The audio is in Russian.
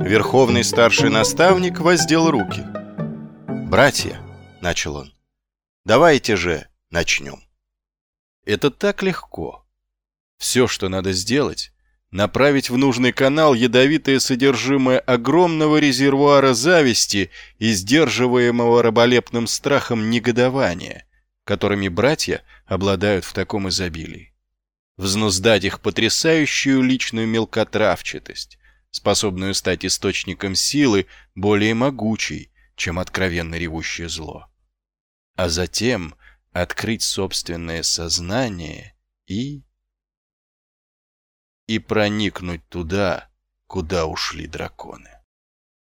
Верховный старший наставник воздел руки. «Братья», — начал он, — «давайте же начнем». Это так легко. Все, что надо сделать, направить в нужный канал ядовитое содержимое огромного резервуара зависти и сдерживаемого раболепным страхом негодования, которыми братья обладают в таком изобилии. Взнуздать их потрясающую личную мелкотравчатость, способную стать источником силы более могучей, чем откровенно ревущее зло. А затем открыть собственное сознание и и проникнуть туда, куда ушли драконы.